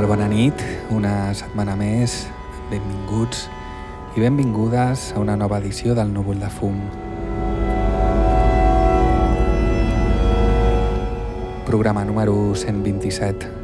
Molt bona nit. Una setmana més. Benvinguts i benvingudes a una nova edició del Núvol de Fum. Programa número 127.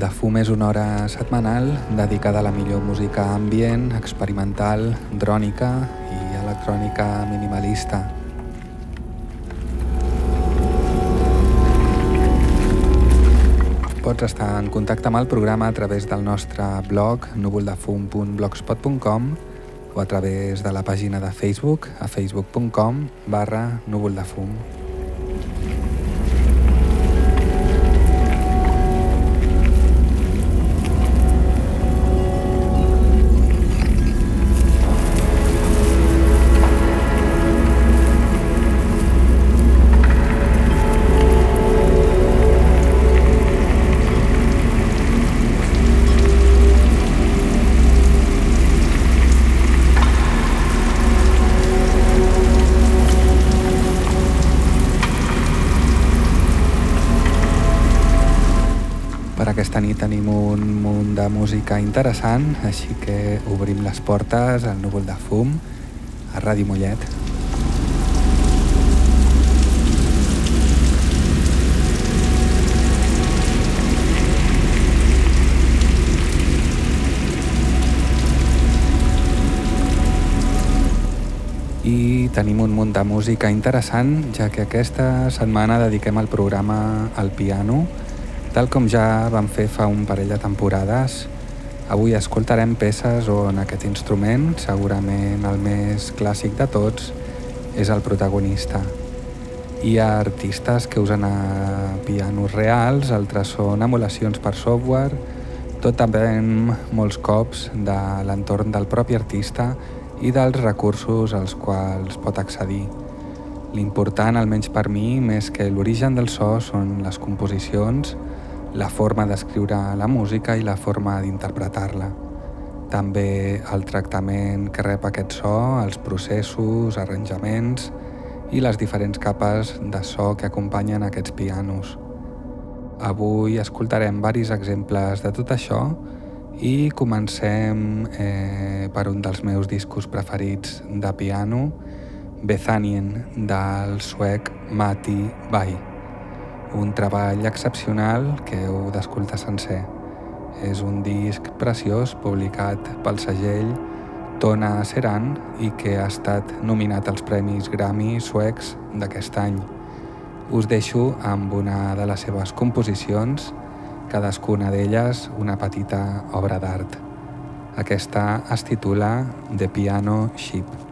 De fum és una hora setmanal dedicada a la millor música ambient, experimental, drònica i electrònica minimalista. Pots estar en contacte amb el programa a través del nostre blog núvoldefum.blogspot.com o a través de la pàgina de Facebook a facebook.com barra núvoldefum. Tenim un munt de música interessant, així que obrim les portes al núvol de fum a Ràdio Mollet. i tenim un munt de música interessant, ja que aquesta setmana dediquem el programa al piano, tal com ja vam fer fa un parell de temporades, avui escoltarem peces on aquest instrument, segurament el més clàssic de tots, és el protagonista. Hi ha artistes que usen a pianos reals, altres són emulacions per software, tot també molts cops de l'entorn del propi artista i dels recursos als quals pot accedir. L'important, almenys per mi, més que l'origen del so, són les composicions, la forma d'escriure la música i la forma d'interpretar-la. També el tractament que rep aquest so, els processos, arranjaments i les diferents capes de so que acompanyen aquests pianos. Avui escoltarem varis exemples de tot això i comencem eh, per un dels meus discos preferits de piano, Bethanien, del suec Mati Bai un treball excepcional que heu d'escoltar sencer. És un disc preciós publicat pel segell Tona Seran i que ha estat nominat als Premis Grammy suecs d'aquest any. Us deixo amb una de les seves composicions, cadascuna d'elles una petita obra d'art. Aquesta es titula The Piano Ship.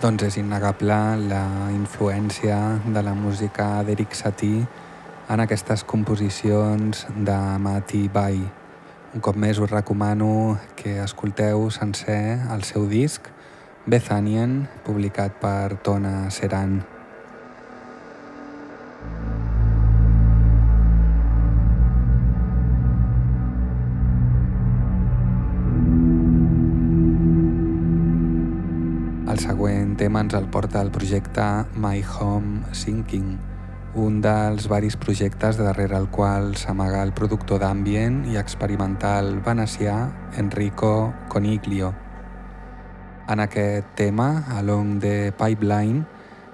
Doncs és innegable la influència de la música d'Eric Satie en aquestes composicions de Mati Bai. Un cop més us recomano que escolteu sencer el seu disc Bethanian, publicat per Tona Seran. Tema ens el porta el projecte My Home Sinking, un dels varis projectes darrere el qual s'amaga el productor d'ambient i experimental venecià Enrico Coniglio. En aquest tema, Along the Pipeline,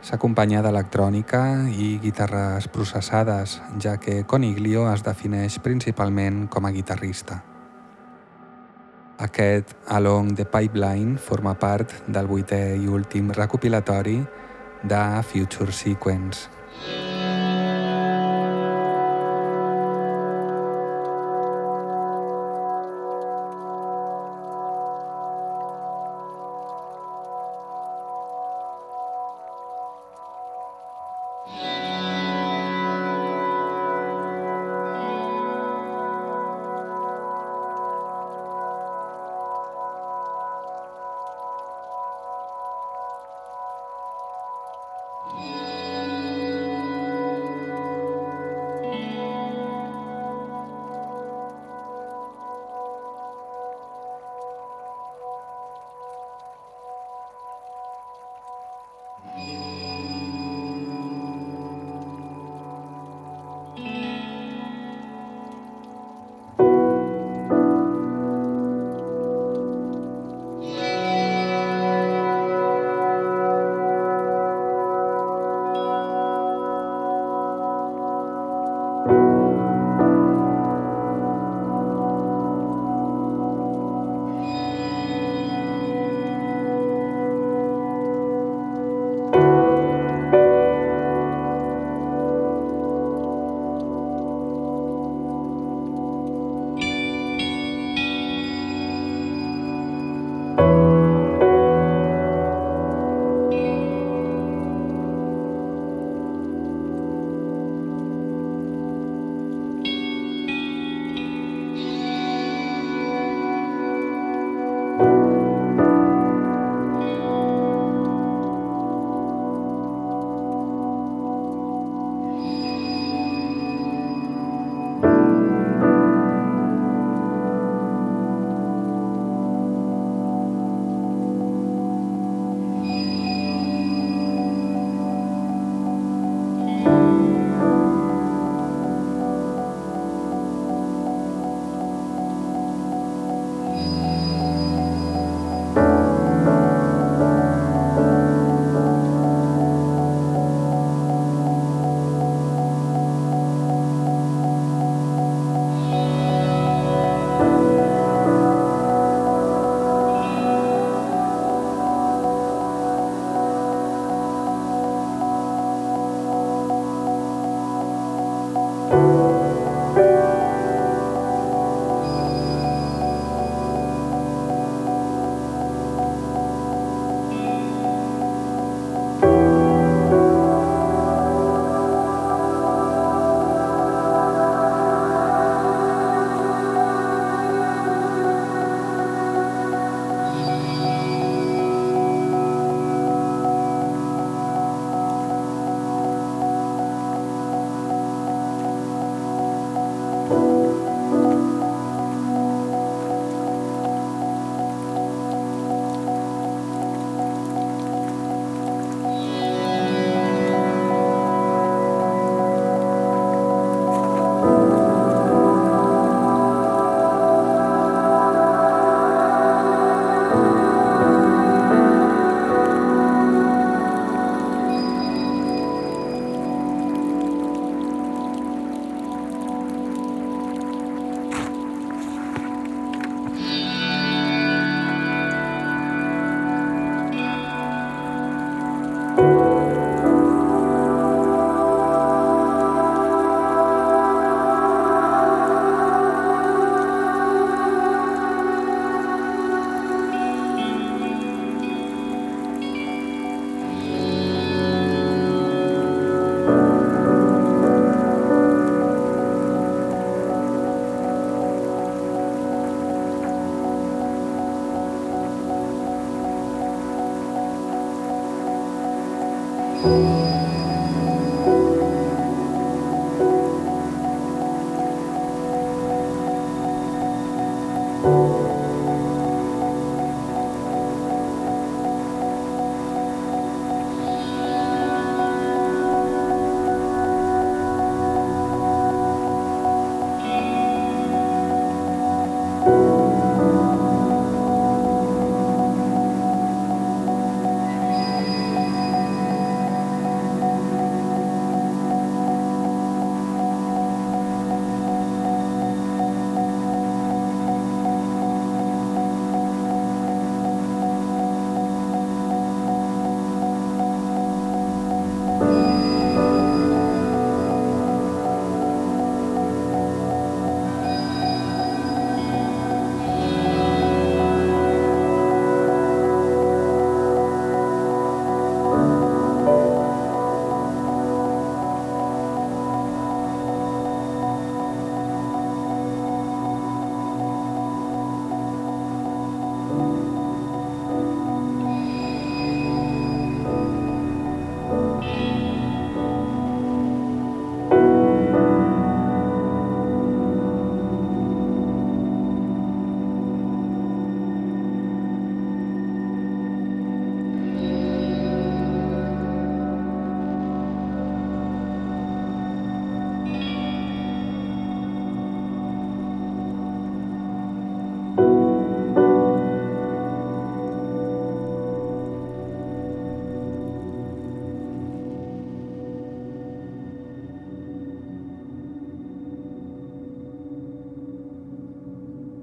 s'acompanya d'electrònica i guitarres processades, ja que Coniglio es defineix principalment com a guitarrista. Aquest Along the Pipeline forma part del vuitè i últim recopilatori de Future Sequence.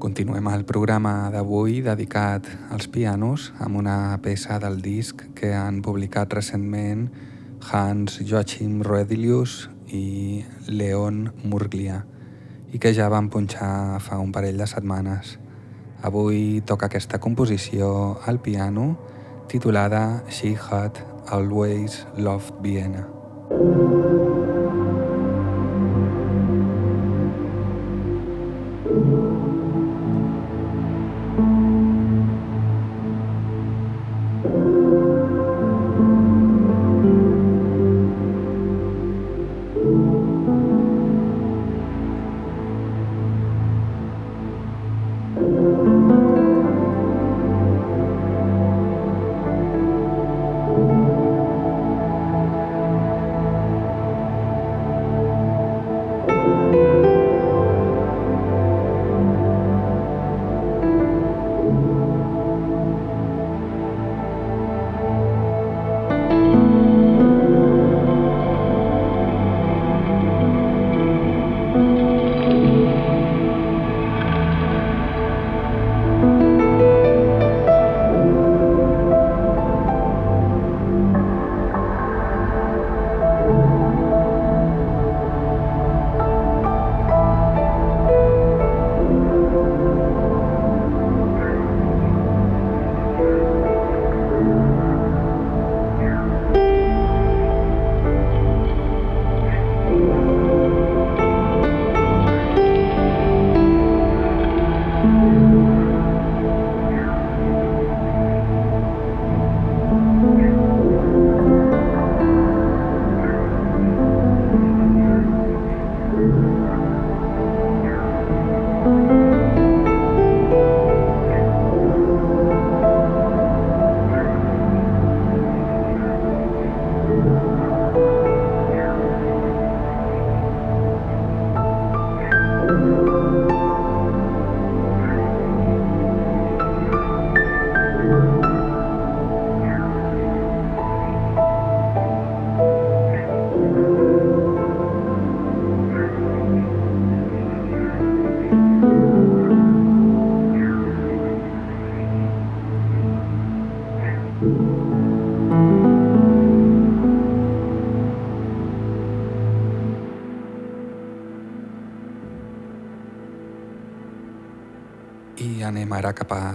Continuem el programa d'avui dedicat als pianos amb una peça del disc que han publicat recentment Hans Joachim Roedelius i Leon Murglia i que ja van punxar fa un parell de setmanes. Avui toca aquesta composició al piano titulada She Had Always Loved Vienna.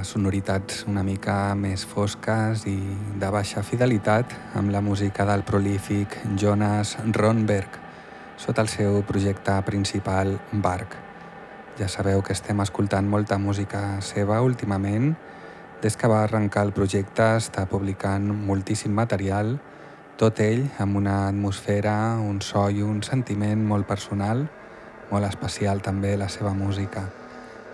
Sonoritats una mica més fosques i de baixa fidelitat amb la música del prolífic Jonas Ronberg sota el seu projecte principal Bark. Ja sabeu que estem escoltant molta música seva últimament. Des que va arrencar el projecte està publicant moltíssim material, tot ell amb una atmosfera, un so i un sentiment molt personal, molt especial també la seva música.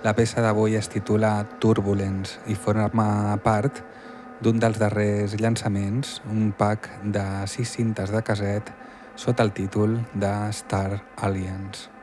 La peça d'avui es titula Turbulence i forma part d'un dels darrers llançaments, un pack de sis cintes de caset sota el títol de Star Alliance.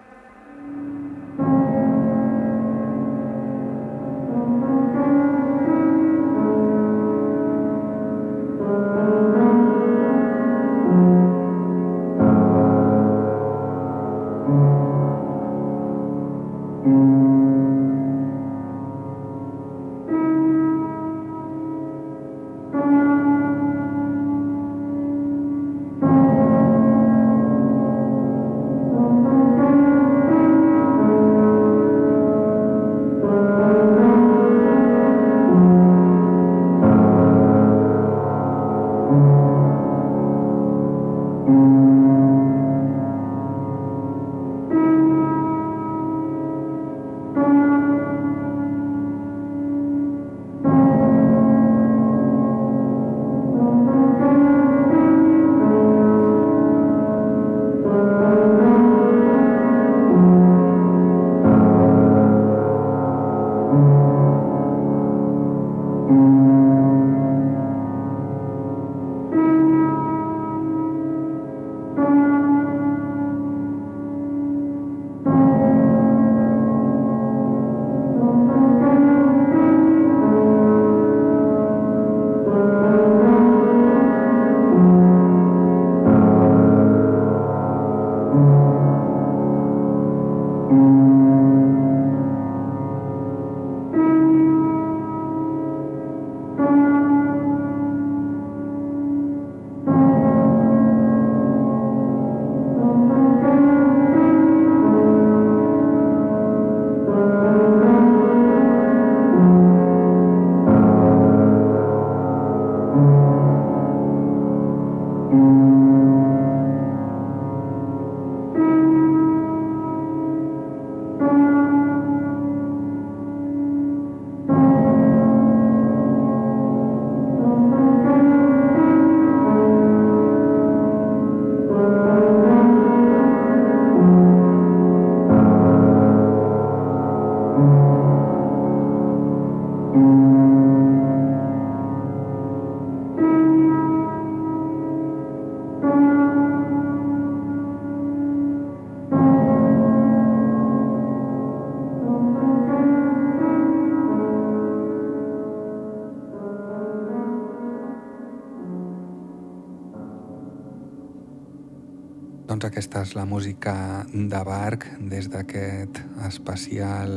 Aquesta és la música de Bark des d'aquest especial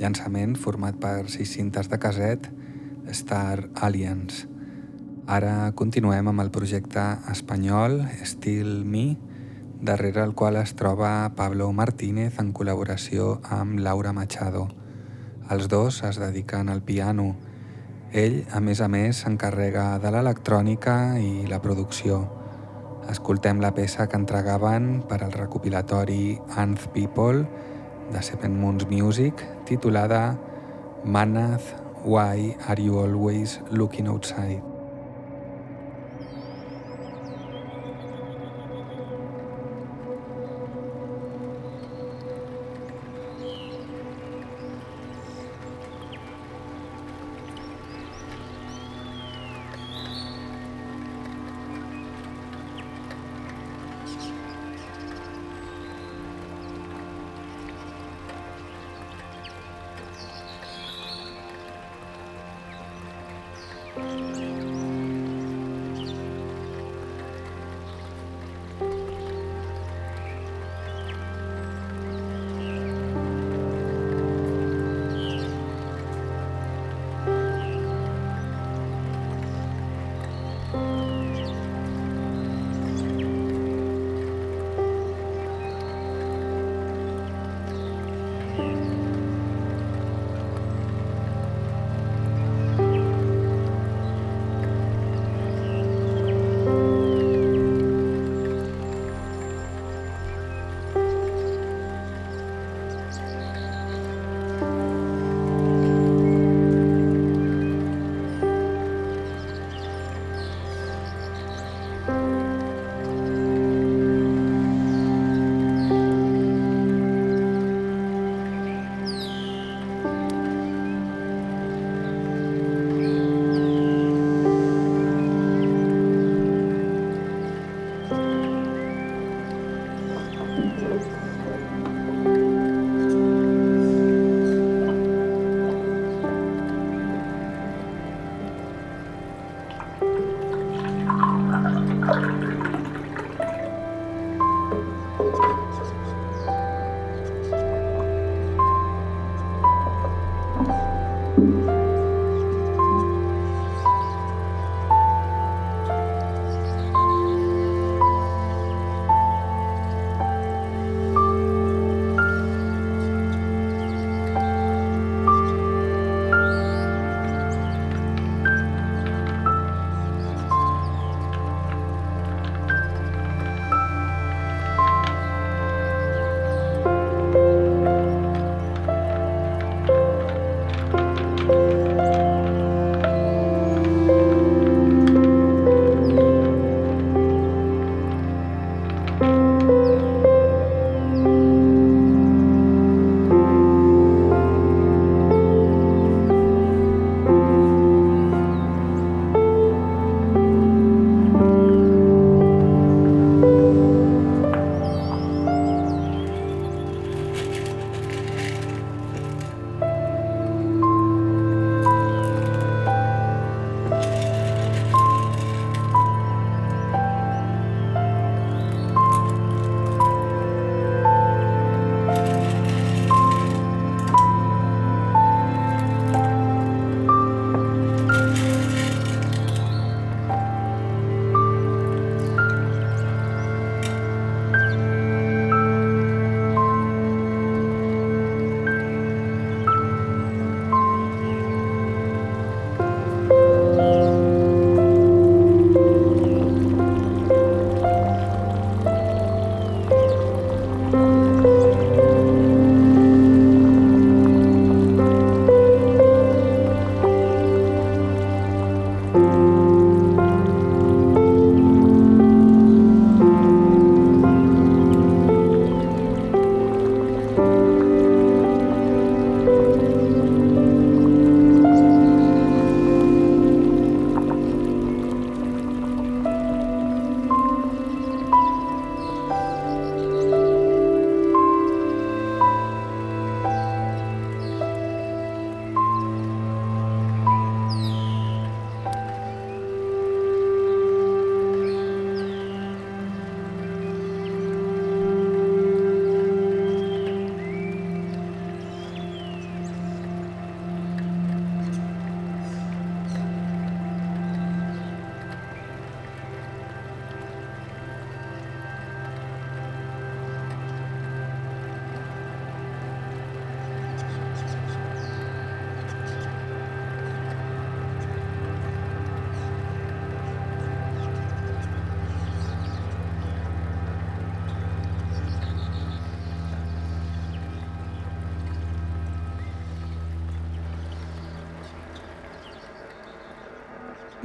llançament format per sis cintes de caset Star Alliance. Ara continuem amb el projecte espanyol Still Me, darrere el qual es troba Pablo Martínez en col·laboració amb Laura Machado. Els dos es dediquen al piano. Ell, a més a més, s'encarrega de l'electrònica i la producció. Escoltem la peça que entregaven per al recopilatori Anth People de Seven Moons Music titulada Manath, Why Are You Always Looking Outside?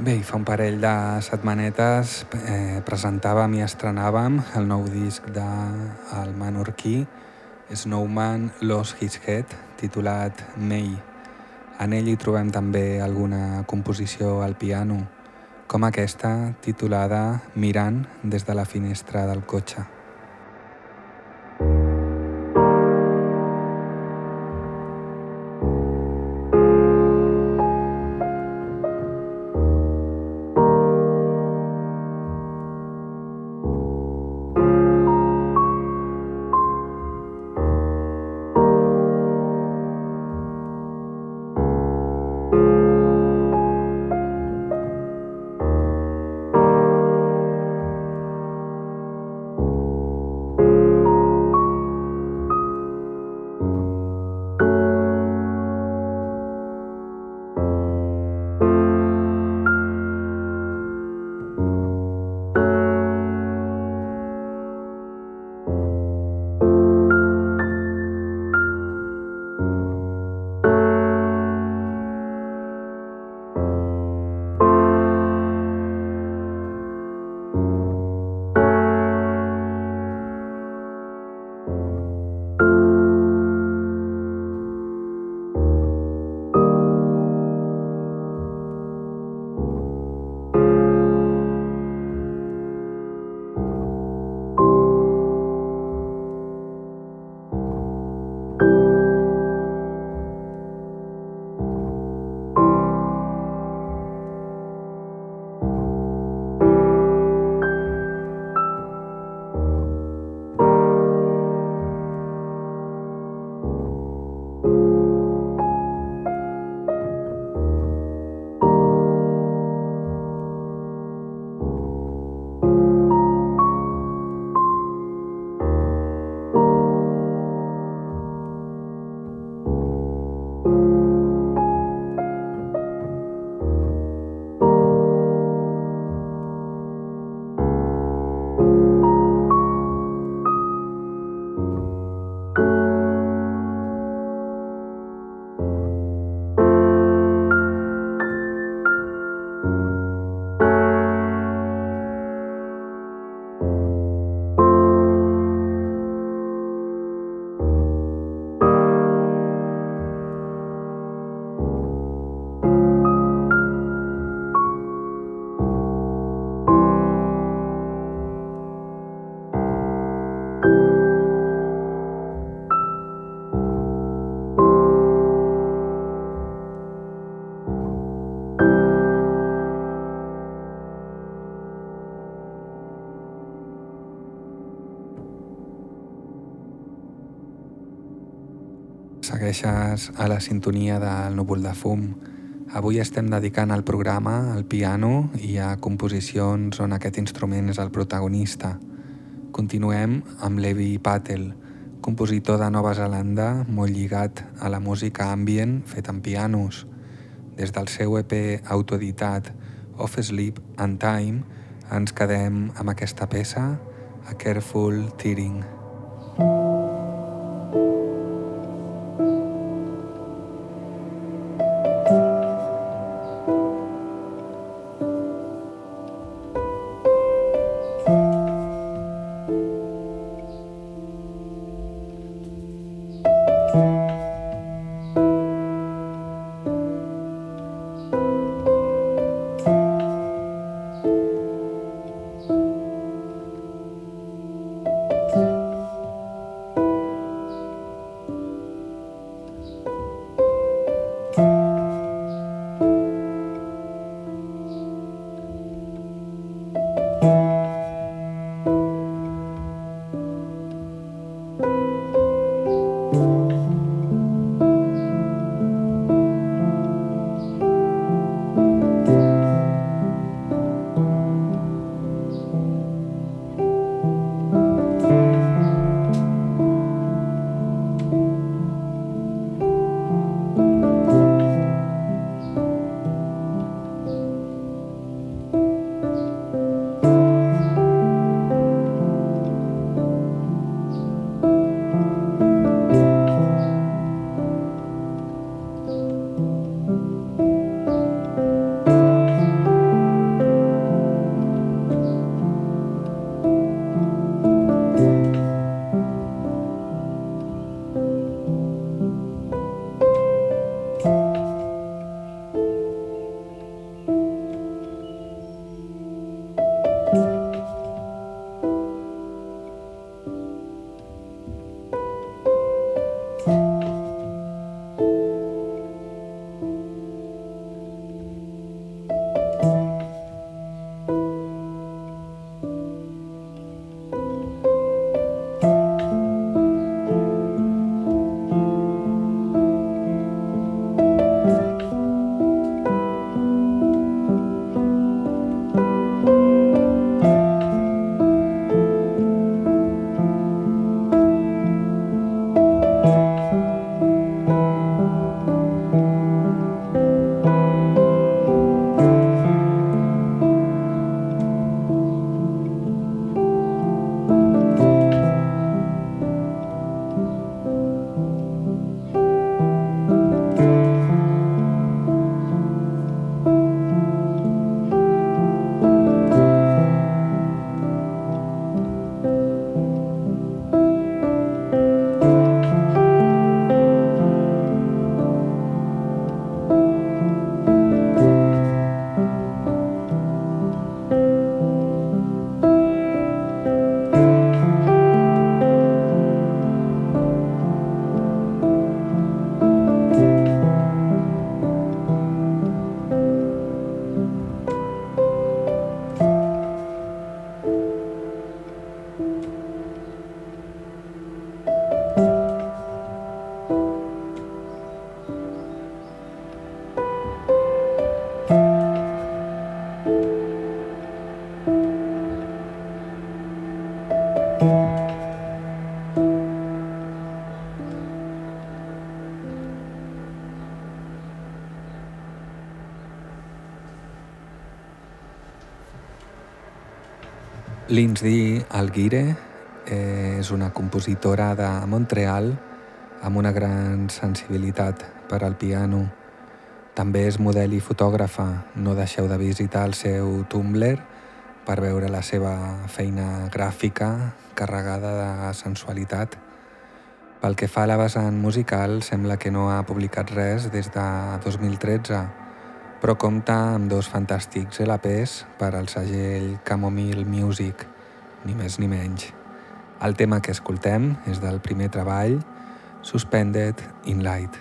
Bé, fa un parell de setmanetes eh, presentàvem i estrenàvem el nou disc del de menorquí Snowman Lost His Head, titulat May. En ell hi trobem també alguna composició al piano, com aquesta titulada Mirant des de la finestra del cotxe. Segueixes a la sintonia del núvol de fum. Avui estem dedicant el programa al piano i a composicions on aquest instrument és el protagonista. Continuem amb Levi Patel, compositor de Nova Zelanda molt lligat a la música ambient fet amb pianos. Des del seu EP autoeditat Off Sleep and Time ens quedem amb aquesta peça, A Careful Tearing. Lindsay Alguire és una compositora de Montreal amb una gran sensibilitat per al piano. També és model i fotògrafa. No deixeu de visitar el seu Tumblr per veure la seva feina gràfica carregada de sensualitat. Pel que fa a la vessant musical, sembla que no ha publicat res des de 2013, però compta amb dos fantàstics LPs per al segell Camomile Music, ni més ni menys. El tema que escoltem és del primer treball, Suspended in Light.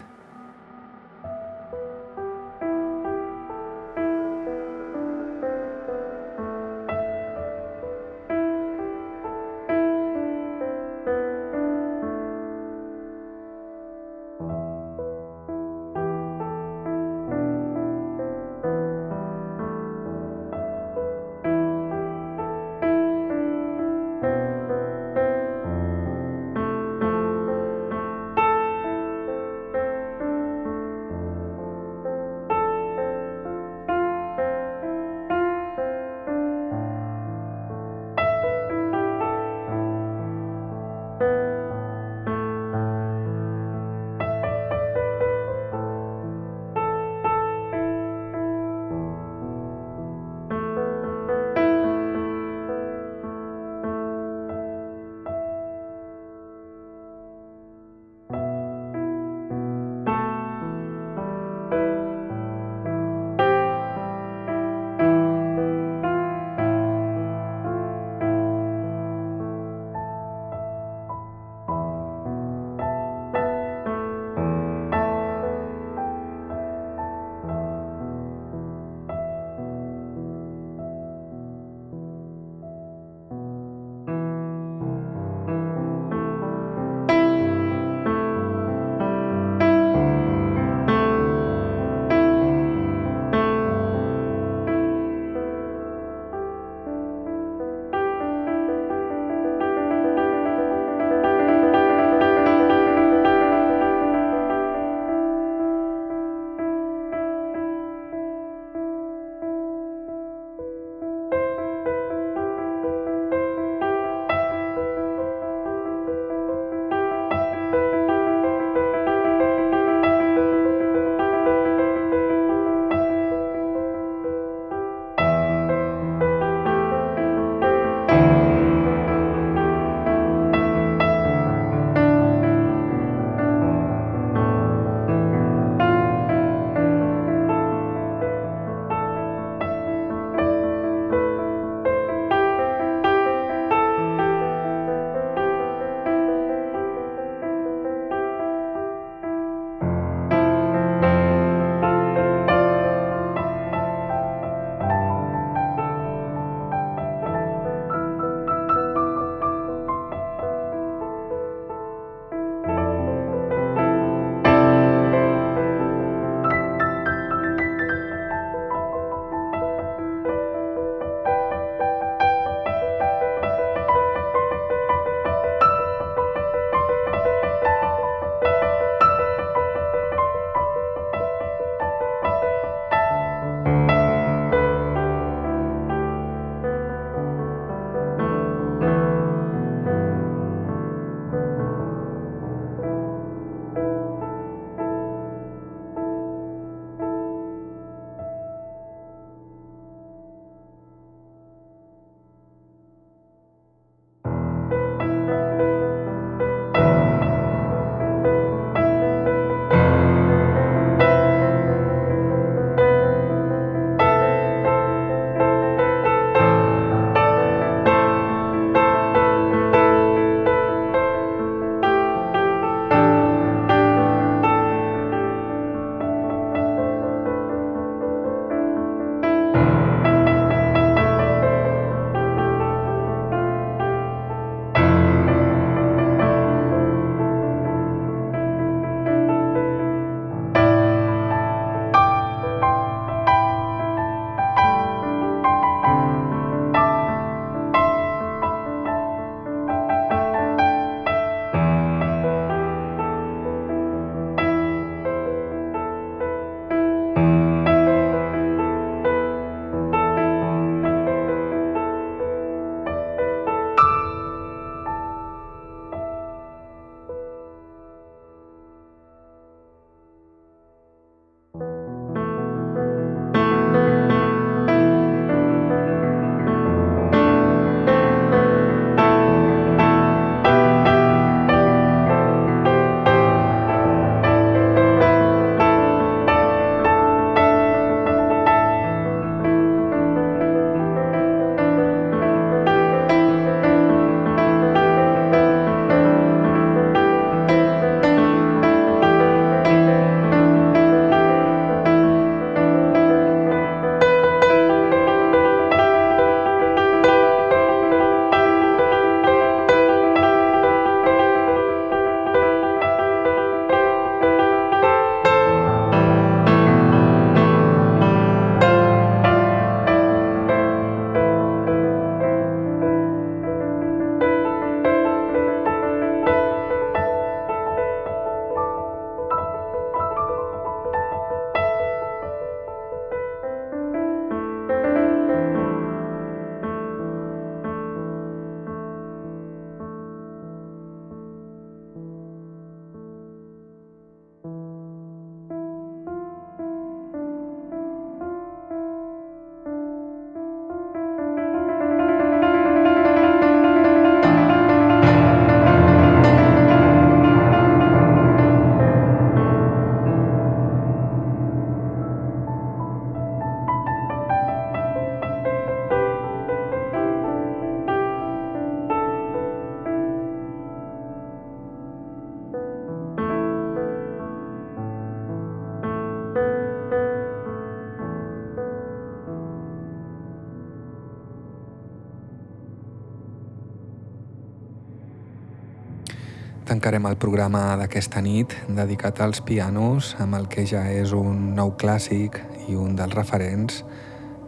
Tancarem el programa d'aquesta nit dedicat als pianos amb el que ja és un nou clàssic i un dels referents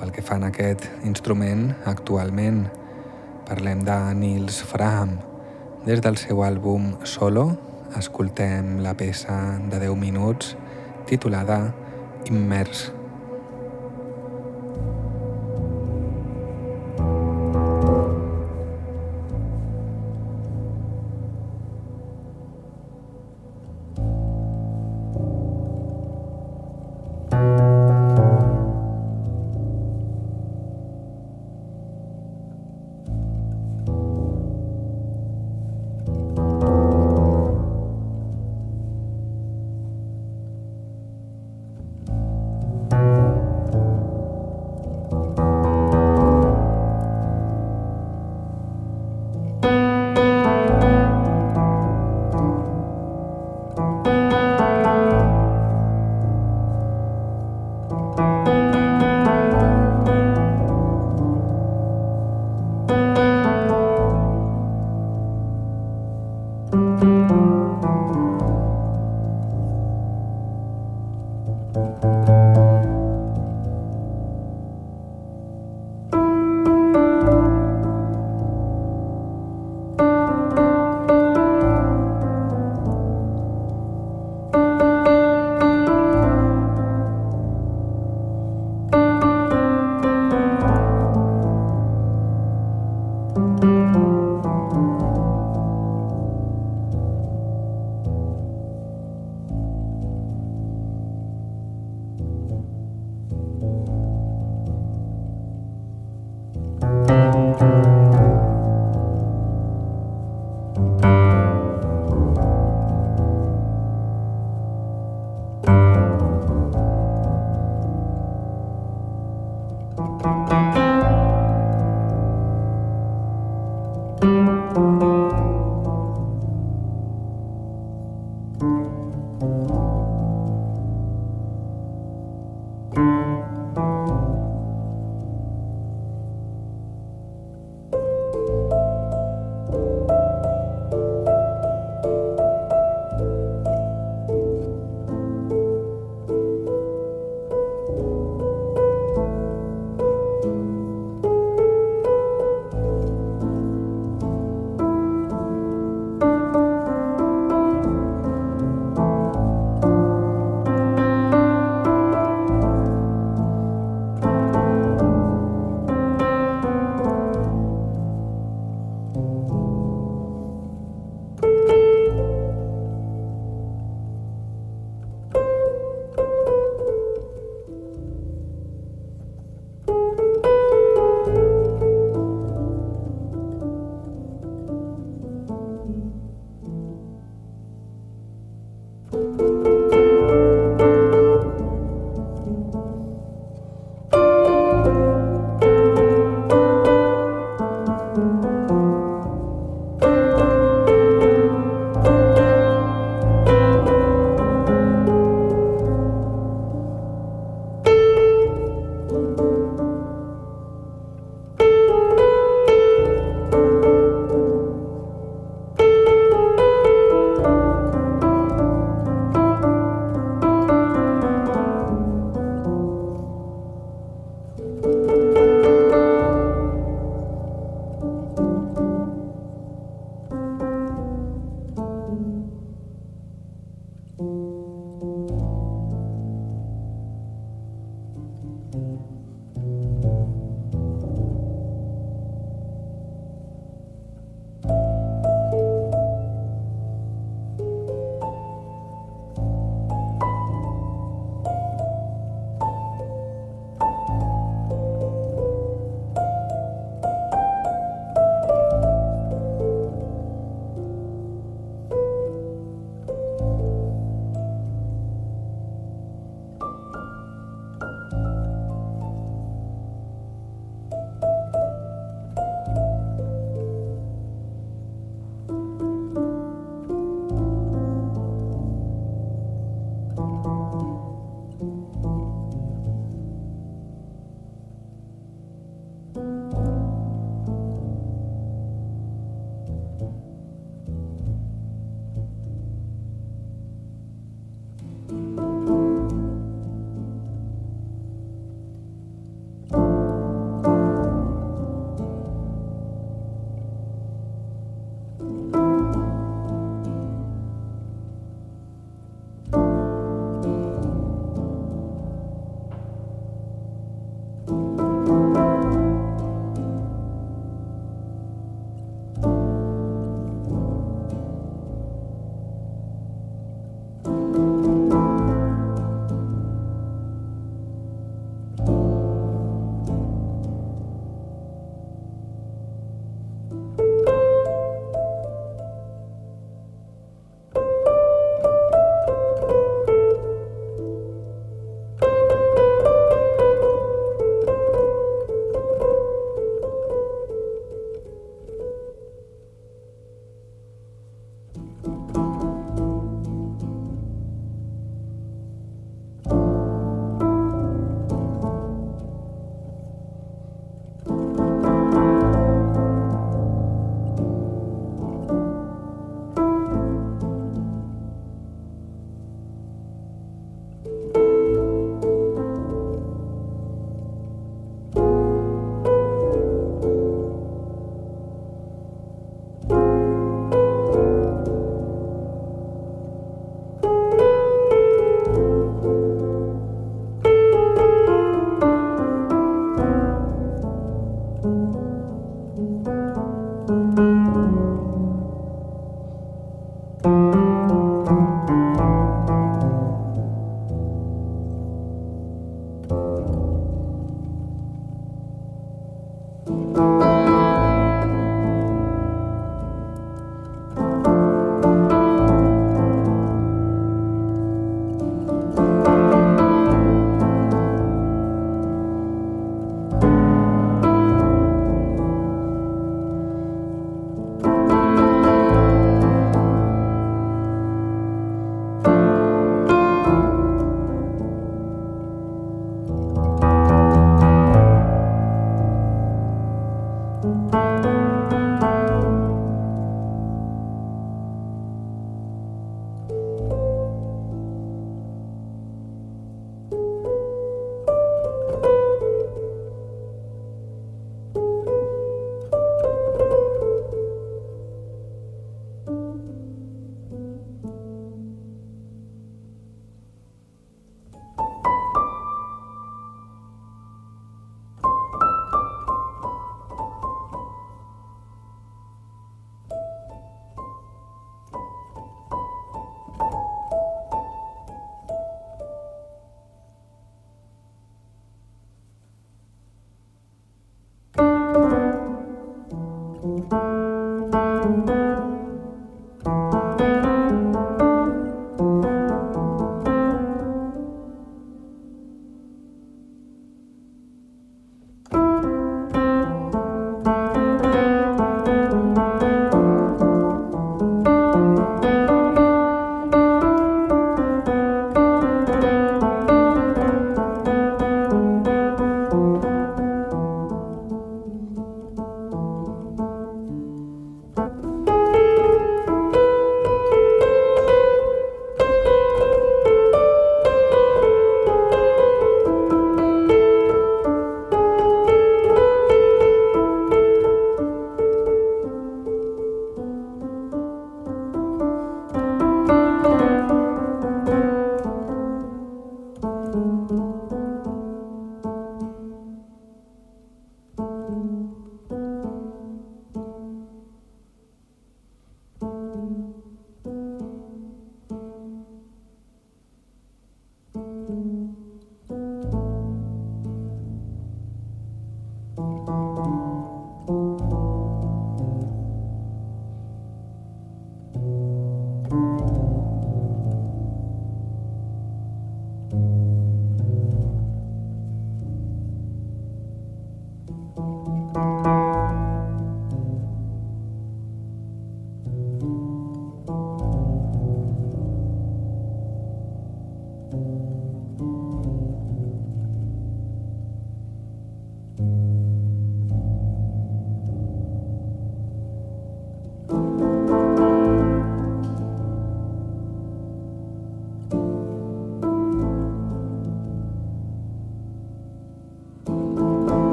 pel que fan aquest instrument actualment. Parlem de Nils Frahm. Des del seu àlbum Solo escoltem la peça de 10 minuts titulada Immers.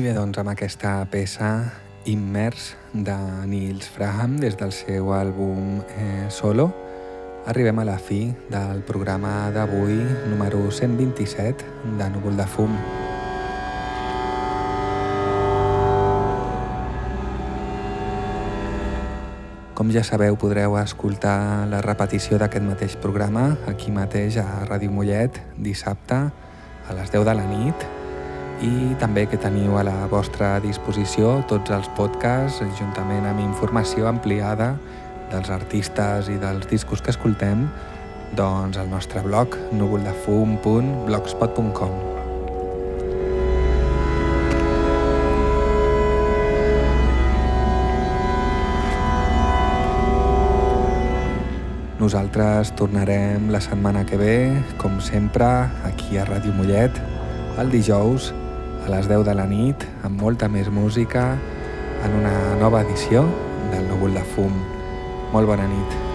I bé, doncs amb aquesta peça Immers de Nils Fraham des del seu àlbum eh, Solo arribem a la fi del programa d'avui número 127 de Núvol de Fum. Com ja sabeu, podreu escoltar la repetició d'aquest mateix programa aquí mateix a Ràdio Mollet dissabte a les 10 de la nit i també que teniu a la vostra disposició tots els podcasts juntament amb informació ampliada dels artistes i dels discos que escoltem doncs al nostre blog núvoldefum.blogspot.com Nosaltres tornarem la setmana que ve, com sempre, aquí a Ràdio Mollet, el dijous a les 10 de la nit, amb molta més música, en una nova edició del Núvol de Fum. Molt bona nit.